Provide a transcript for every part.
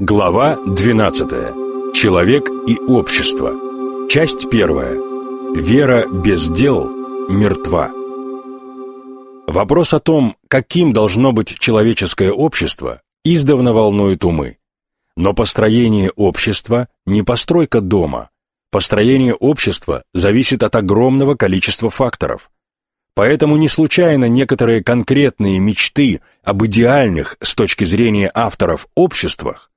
Глава 12. Человек и общество. Часть первая. Вера без дел мертва. Вопрос о том, каким должно быть человеческое общество, издавна волнует умы. Но построение общества не постройка дома. Построение общества зависит от огромного количества факторов. Поэтому не случайно некоторые конкретные мечты об идеальных с точки зрения авторов обществах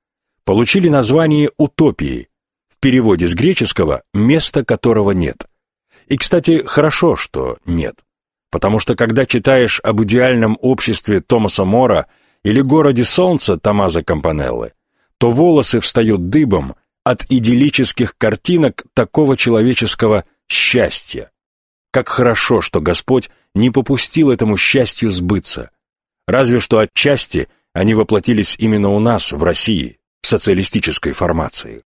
получили название утопии, в переводе с греческого «место которого нет». И, кстати, хорошо, что нет. Потому что когда читаешь об идеальном обществе Томаса Мора или городе солнца Томазо Кампанеллы, то волосы встают дыбом от идиллических картинок такого человеческого счастья. Как хорошо, что Господь не попустил этому счастью сбыться. Разве что отчасти они воплотились именно у нас, в России социалистической формации.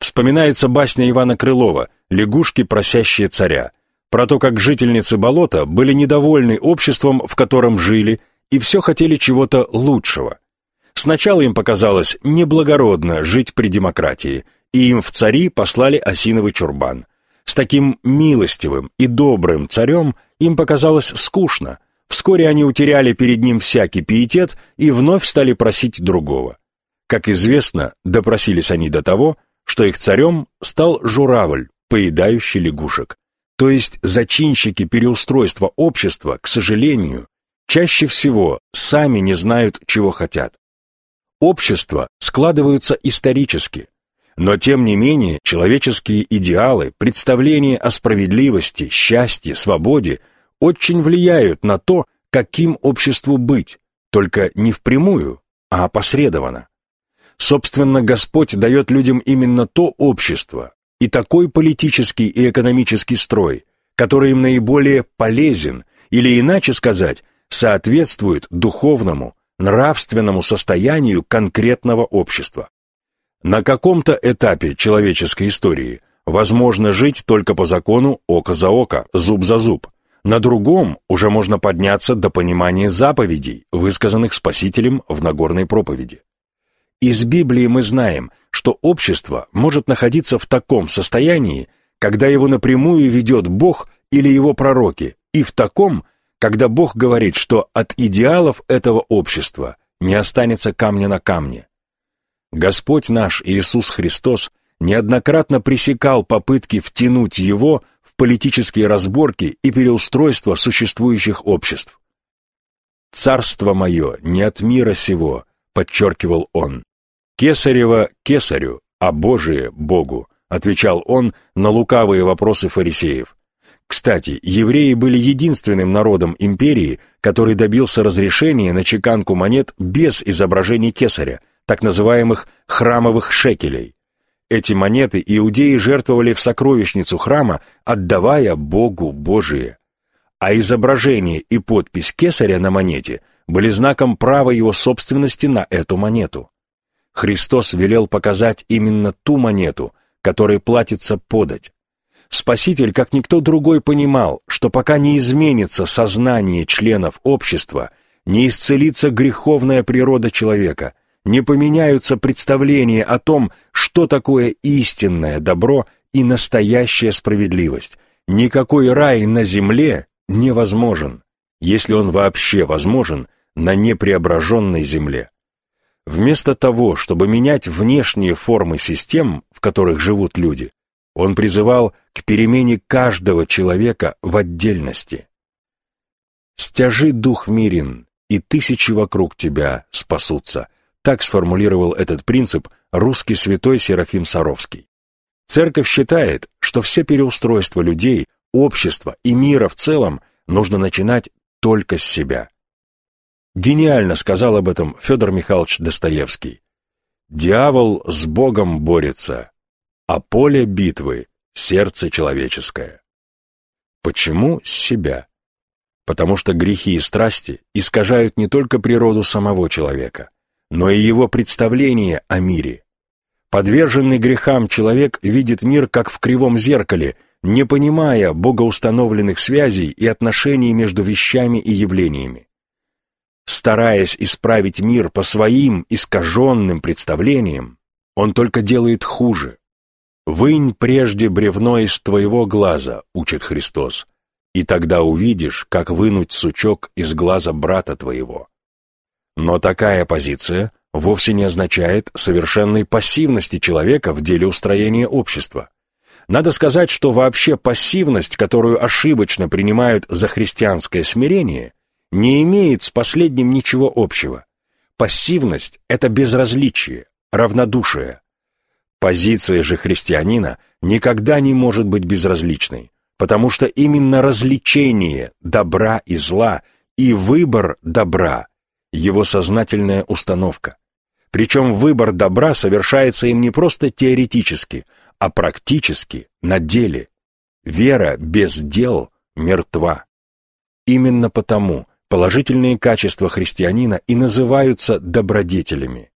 Вспоминается басня Ивана Крылова «Лягушки, просящие царя», про то, как жительницы болота были недовольны обществом, в котором жили, и все хотели чего-то лучшего. Сначала им показалось неблагородно жить при демократии, и им в цари послали осиновый чурбан. С таким милостивым и добрым царем им показалось скучно. Вскоре они утеряли перед ним всякий пиетет и вновь стали просить другого. Как известно, допросились они до того, что их царем стал журавль, поедающий лягушек. То есть зачинщики переустройства общества, к сожалению, чаще всего сами не знают, чего хотят. Общества складываются исторически, но тем не менее человеческие идеалы, представления о справедливости, счастье, свободе очень влияют на то, каким обществу быть, только не впрямую, а опосредованно. Собственно, Господь дает людям именно то общество и такой политический и экономический строй, который им наиболее полезен, или иначе сказать, соответствует духовному, нравственному состоянию конкретного общества. На каком-то этапе человеческой истории возможно жить только по закону око за око, зуб за зуб. На другом уже можно подняться до понимания заповедей, высказанных Спасителем в Нагорной проповеди. Из Библии мы знаем, что общество может находиться в таком состоянии, когда его напрямую ведет Бог или его пророки, и в таком, когда Бог говорит, что от идеалов этого общества не останется камня на камне. Господь наш Иисус Христос неоднократно пресекал попытки втянуть его в политические разборки и переустройство существующих обществ. «Царство мое не от мира сего», — подчеркивал он. «Кесарево кесарю, а Божие Богу», отвечал он на лукавые вопросы фарисеев. Кстати, евреи были единственным народом империи, который добился разрешения на чеканку монет без изображений кесаря, так называемых храмовых шекелей. Эти монеты иудеи жертвовали в сокровищницу храма, отдавая Богу Божие. А изображение и подпись кесаря на монете были знаком права его собственности на эту монету. Христос велел показать именно ту монету, которой платится подать. Спаситель, как никто другой, понимал, что пока не изменится сознание членов общества, не исцелится греховная природа человека, не поменяются представления о том, что такое истинное добро и настоящая справедливость, никакой рай на земле невозможен, если он вообще возможен на непреображенной земле. Вместо того, чтобы менять внешние формы систем, в которых живут люди, он призывал к перемене каждого человека в отдельности. «Стяжи дух мирен, и тысячи вокруг тебя спасутся», так сформулировал этот принцип русский святой Серафим Саровский. Церковь считает, что все переустройства людей, общества и мира в целом нужно начинать только с себя. Гениально сказал об этом Федор Михайлович Достоевский. «Дьявол с Богом борется, а поле битвы — сердце человеческое». Почему с себя? Потому что грехи и страсти искажают не только природу самого человека, но и его представление о мире. Подверженный грехам человек видит мир как в кривом зеркале, не понимая богоустановленных связей и отношений между вещами и явлениями. Стараясь исправить мир по своим искаженным представлениям, он только делает хуже. «Вынь прежде бревно из твоего глаза», — учит Христос, «и тогда увидишь, как вынуть сучок из глаза брата твоего». Но такая позиция вовсе не означает совершенной пассивности человека в деле устроения общества. Надо сказать, что вообще пассивность, которую ошибочно принимают за христианское смирение, не имеет с последним ничего общего. Пассивность – это безразличие, равнодушие. Позиция же христианина никогда не может быть безразличной, потому что именно развлечение добра и зла и выбор добра – его сознательная установка. Причем выбор добра совершается им не просто теоретически, а практически, на деле. Вера без дел мертва. Именно потому положительные качества христианина и называются добродетелями.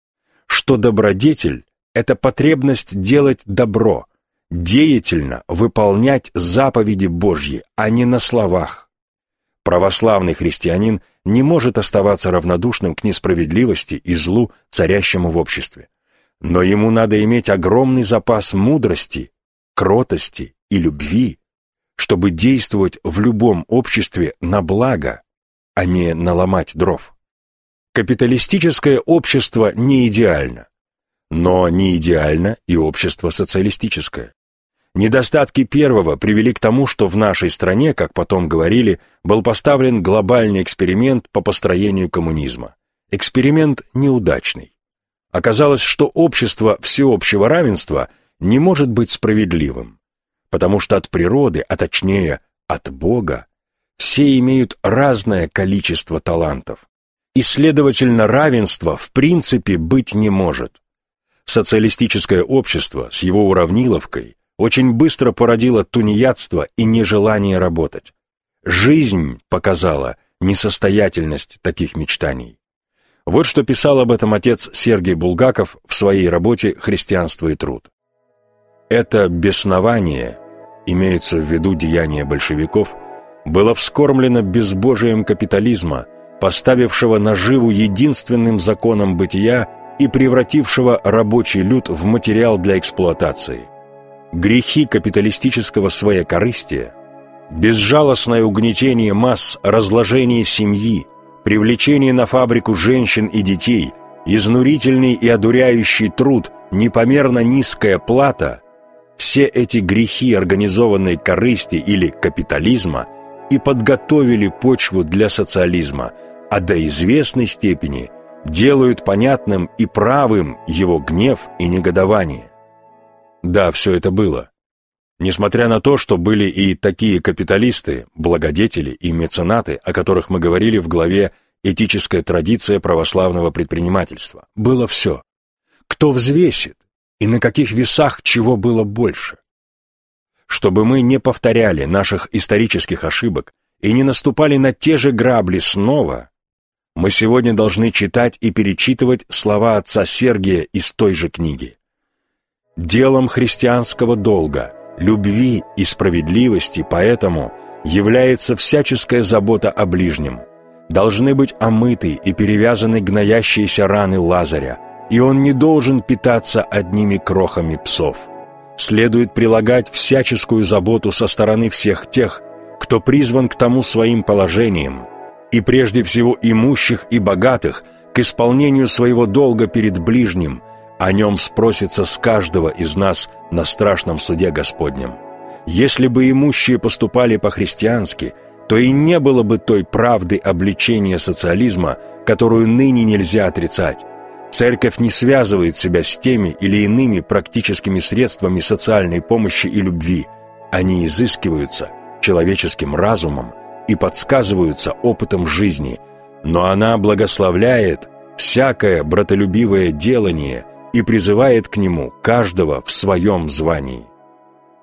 Что добродетель – это потребность делать добро, деятельно выполнять заповеди Божьи, а не на словах. Православный христианин не может оставаться равнодушным к несправедливости и злу, царящему в обществе. Но ему надо иметь огромный запас мудрости, кротости и любви, чтобы действовать в любом обществе на благо, а не наломать дров. Капиталистическое общество не идеально, но не идеально и общество социалистическое. Недостатки первого привели к тому, что в нашей стране, как потом говорили, был поставлен глобальный эксперимент по построению коммунизма. Эксперимент неудачный. Оказалось, что общество всеобщего равенства не может быть справедливым, потому что от природы, а точнее от Бога, все имеют разное количество талантов. И, следовательно, равенства в принципе быть не может. Социалистическое общество с его уравниловкой очень быстро породило тунеядство и нежелание работать. Жизнь показала несостоятельность таких мечтаний. Вот что писал об этом отец Сергей Булгаков в своей работе «Христианство и труд». Это беснование, имеются в виду деяния большевиков, было вскормлено безбожием капитализма, поставившего наживу единственным законом бытия и превратившего рабочий люд в материал для эксплуатации – грехи капиталистического своекорыстия, безжалостное угнетение масс, разложение семьи, привлечение на фабрику женщин и детей, изнурительный и одуряющий труд, непомерно низкая плата – все эти грехи организованной корысти или капитализма и подготовили почву для социализма, а до известной степени делают понятным и правым его гнев и негодование. Да, все это было. Несмотря на то, что были и такие капиталисты, благодетели и меценаты, о которых мы говорили в главе «Этическая традиция православного предпринимательства», было все. Кто взвесит и на каких весах чего было больше? Чтобы мы не повторяли наших исторических ошибок и не наступали на те же грабли снова, мы сегодня должны читать и перечитывать слова отца Сергия из той же книги. Делом христианского долга, любви и справедливости поэтому является всяческая забота о ближнем. Должны быть омыты и перевязаны гноящиеся раны Лазаря, и он не должен питаться одними крохами псов. Следует прилагать всяческую заботу со стороны всех тех, кто призван к тому своим положением, и прежде всего имущих и богатых, к исполнению своего долга перед ближним – о нем спросится с каждого из нас на страшном суде Господнем. Если бы имущие поступали по-христиански, то и не было бы той правды обличения социализма, которую ныне нельзя отрицать. Церковь не связывает себя с теми или иными практическими средствами социальной помощи и любви. Они изыскиваются человеческим разумом и подсказываются опытом жизни, но она благословляет всякое братолюбивое делание – и призывает к нему каждого в своем звании.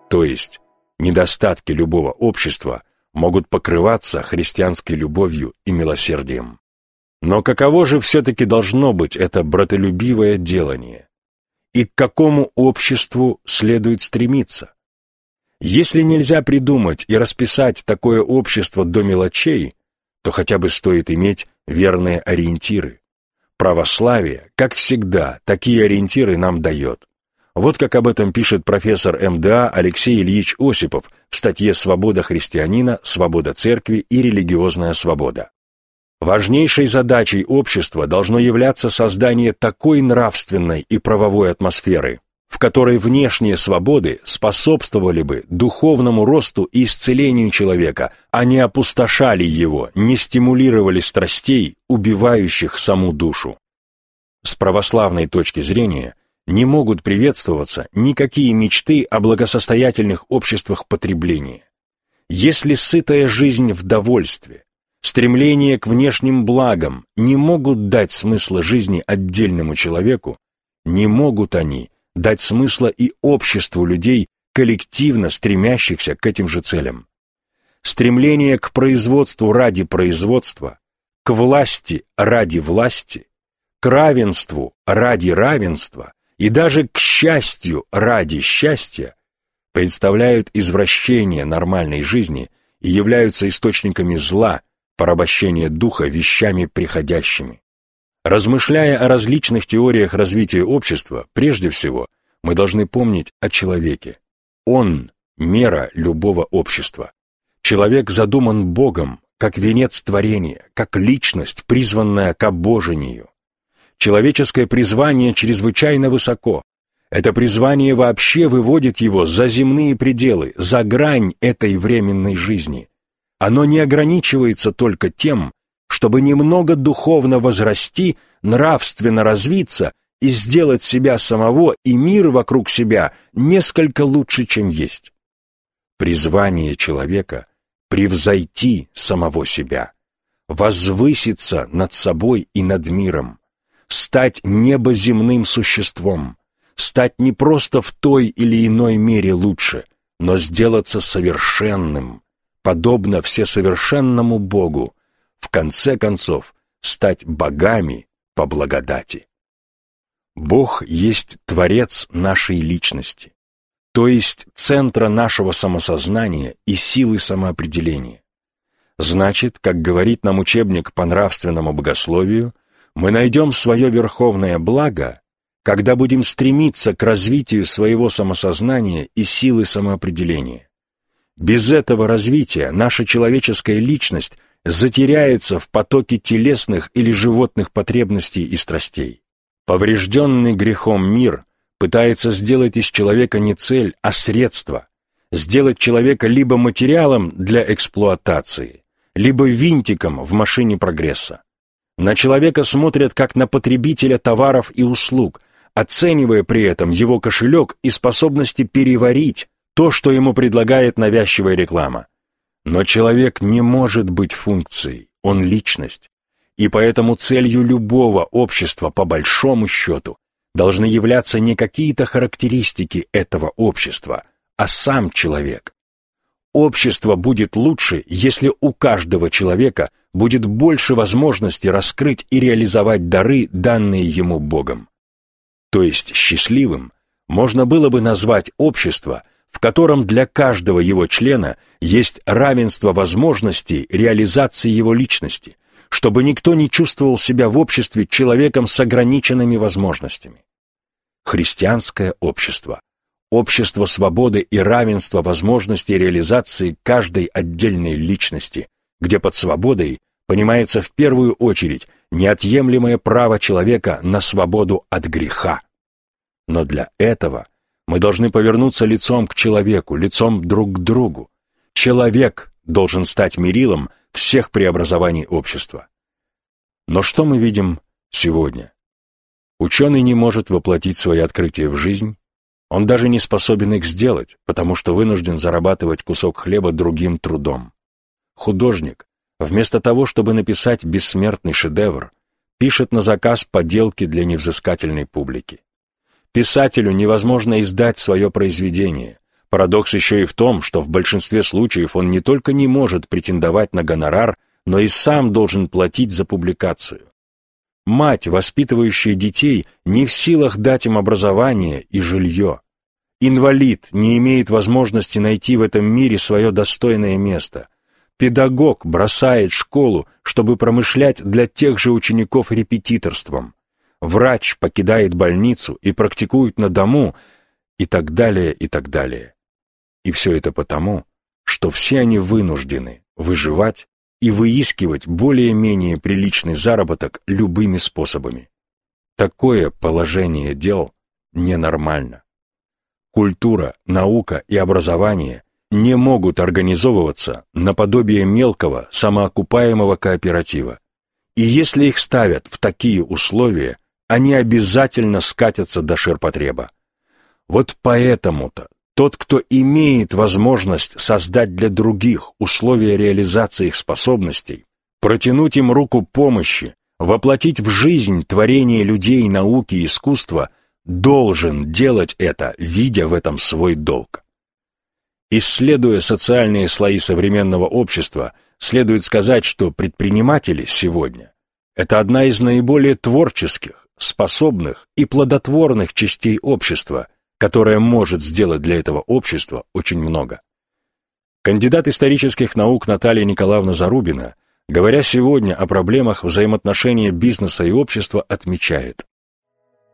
То есть недостатки любого общества могут покрываться христианской любовью и милосердием. Но каково же все-таки должно быть это братолюбивое делание? И к какому обществу следует стремиться? Если нельзя придумать и расписать такое общество до мелочей, то хотя бы стоит иметь верные ориентиры. Православие, как всегда, такие ориентиры нам дает. Вот как об этом пишет профессор МДА Алексей Ильич Осипов в статье «Свобода христианина, свобода церкви и религиозная свобода». Важнейшей задачей общества должно являться создание такой нравственной и правовой атмосферы, в которой внешние свободы способствовали бы духовному росту и исцелению человека, а не опустошали его, не стимулировали страстей, убивающих саму душу. С православной точки зрения – не могут приветствоваться никакие мечты о благосостоятельных обществах потребления. Если сытая жизнь в довольстве, стремление к внешним благам не могут дать смысла жизни отдельному человеку, не могут они дать смысла и обществу людей, коллективно стремящихся к этим же целям. Стремление к производству ради производства, к власти ради власти, к равенству ради равенства и даже к счастью ради счастья представляют извращение нормальной жизни и являются источниками зла, порабощения духа вещами приходящими. Размышляя о различных теориях развития общества, прежде всего, мы должны помнить о человеке. Он – мера любого общества. Человек задуман Богом, как венец творения, как личность, призванная к обожению. Человеческое призвание чрезвычайно высоко. Это призвание вообще выводит его за земные пределы, за грань этой временной жизни. Оно не ограничивается только тем, чтобы немного духовно возрасти, нравственно развиться и сделать себя самого и мир вокруг себя несколько лучше, чем есть. Призвание человека — превзойти самого себя, возвыситься над собой и над миром, стать небоземным существом, стать не просто в той или иной мере лучше, но сделаться совершенным, подобно всесовершенному Богу, в конце концов стать богами по благодати. Бог есть Творец нашей личности, то есть центра нашего самосознания и силы самоопределения. Значит, как говорит нам учебник по нравственному богословию, мы найдем свое верховное благо, когда будем стремиться к развитию своего самосознания и силы самоопределения. Без этого развития наша человеческая личность затеряется в потоке телесных или животных потребностей и страстей. Поврежденный грехом мир пытается сделать из человека не цель, а средство, сделать человека либо материалом для эксплуатации, либо винтиком в машине прогресса. На человека смотрят как на потребителя товаров и услуг, оценивая при этом его кошелек и способности переварить то, что ему предлагает навязчивая реклама. Но человек не может быть функцией, он личность. И поэтому целью любого общества, по большому счету, должны являться не какие-то характеристики этого общества, а сам человек. Общество будет лучше, если у каждого человека будет больше возможностей раскрыть и реализовать дары, данные ему Богом. То есть счастливым можно было бы назвать общество, в котором для каждого его члена есть равенство возможностей реализации его личности, чтобы никто не чувствовал себя в обществе человеком с ограниченными возможностями. Христианское общество общество свободы и равенства возможностей реализации каждой отдельной личности, где под свободой понимается в первую очередь неотъемлемое право человека на свободу от греха. Но для этого мы должны повернуться лицом к человеку, лицом друг к другу. Человек должен стать мерилом всех преобразований общества. Но что мы видим сегодня? Ученый не может воплотить свои открытия в жизнь, он даже не способен их сделать, потому что вынужден зарабатывать кусок хлеба другим трудом. Художник, вместо того, чтобы написать бессмертный шедевр, пишет на заказ поделки для невзыскательной публики. Писателю невозможно издать свое произведение. Парадокс еще и в том, что в большинстве случаев он не только не может претендовать на гонорар, но и сам должен платить за публикацию. Мать, воспитывающая детей, не в силах дать им образование и жилье. Инвалид не имеет возможности найти в этом мире свое достойное место. Педагог бросает школу, чтобы промышлять для тех же учеников репетиторством. Врач покидает больницу и практикует на дому, и так далее, и так далее. И все это потому, что все они вынуждены выживать и выискивать более-менее приличный заработок любыми способами. Такое положение дел ненормально. Культура, наука и образование не могут организовываться наподобие мелкого самоокупаемого кооператива. И если их ставят в такие условия, они обязательно скатятся до ширпотреба. Вот поэтому-то тот, кто имеет возможность создать для других условия реализации их способностей, протянуть им руку помощи, воплотить в жизнь творение людей, науки и искусства, должен делать это, видя в этом свой долг. Исследуя социальные слои современного общества, следует сказать, что предприниматели сегодня – это одна из наиболее творческих, способных и плодотворных частей общества, которая может сделать для этого общества очень много. Кандидат исторических наук Наталья Николаевна Зарубина, говоря сегодня о проблемах взаимоотношения бизнеса и общества, отмечает,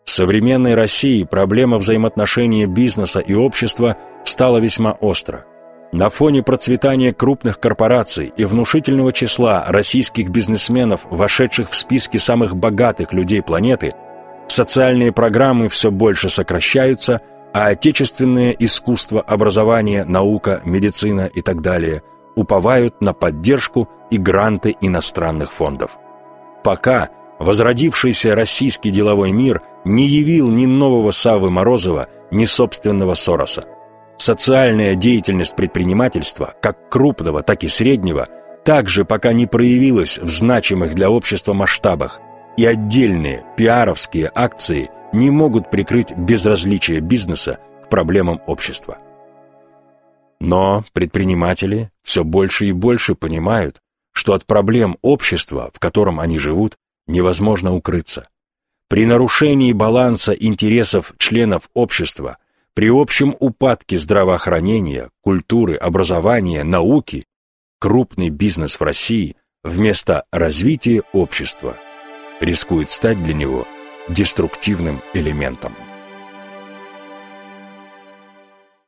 в современной России проблема взаимоотношения бизнеса и общества стала весьма остро. На фоне процветания крупных корпораций и внушительного числа российских бизнесменов, вошедших в списки самых богатых людей планеты, социальные программы все больше сокращаются, а отечественное искусство, образование, наука, медицина и так далее уповают на поддержку и гранты иностранных фондов. Пока возродившийся российский деловой мир не явил ни нового Савы Морозова, ни собственного Сороса. Социальная деятельность предпринимательства, как крупного, так и среднего, также пока не проявилась в значимых для общества масштабах, и отдельные пиаровские акции не могут прикрыть безразличие бизнеса к проблемам общества. Но предприниматели все больше и больше понимают, что от проблем общества, в котором они живут, невозможно укрыться. При нарушении баланса интересов членов общества, при общем упадке здравоохранения, культуры, образования, науки, крупный бизнес в России вместо развития общества рискует стать для него деструктивным элементом.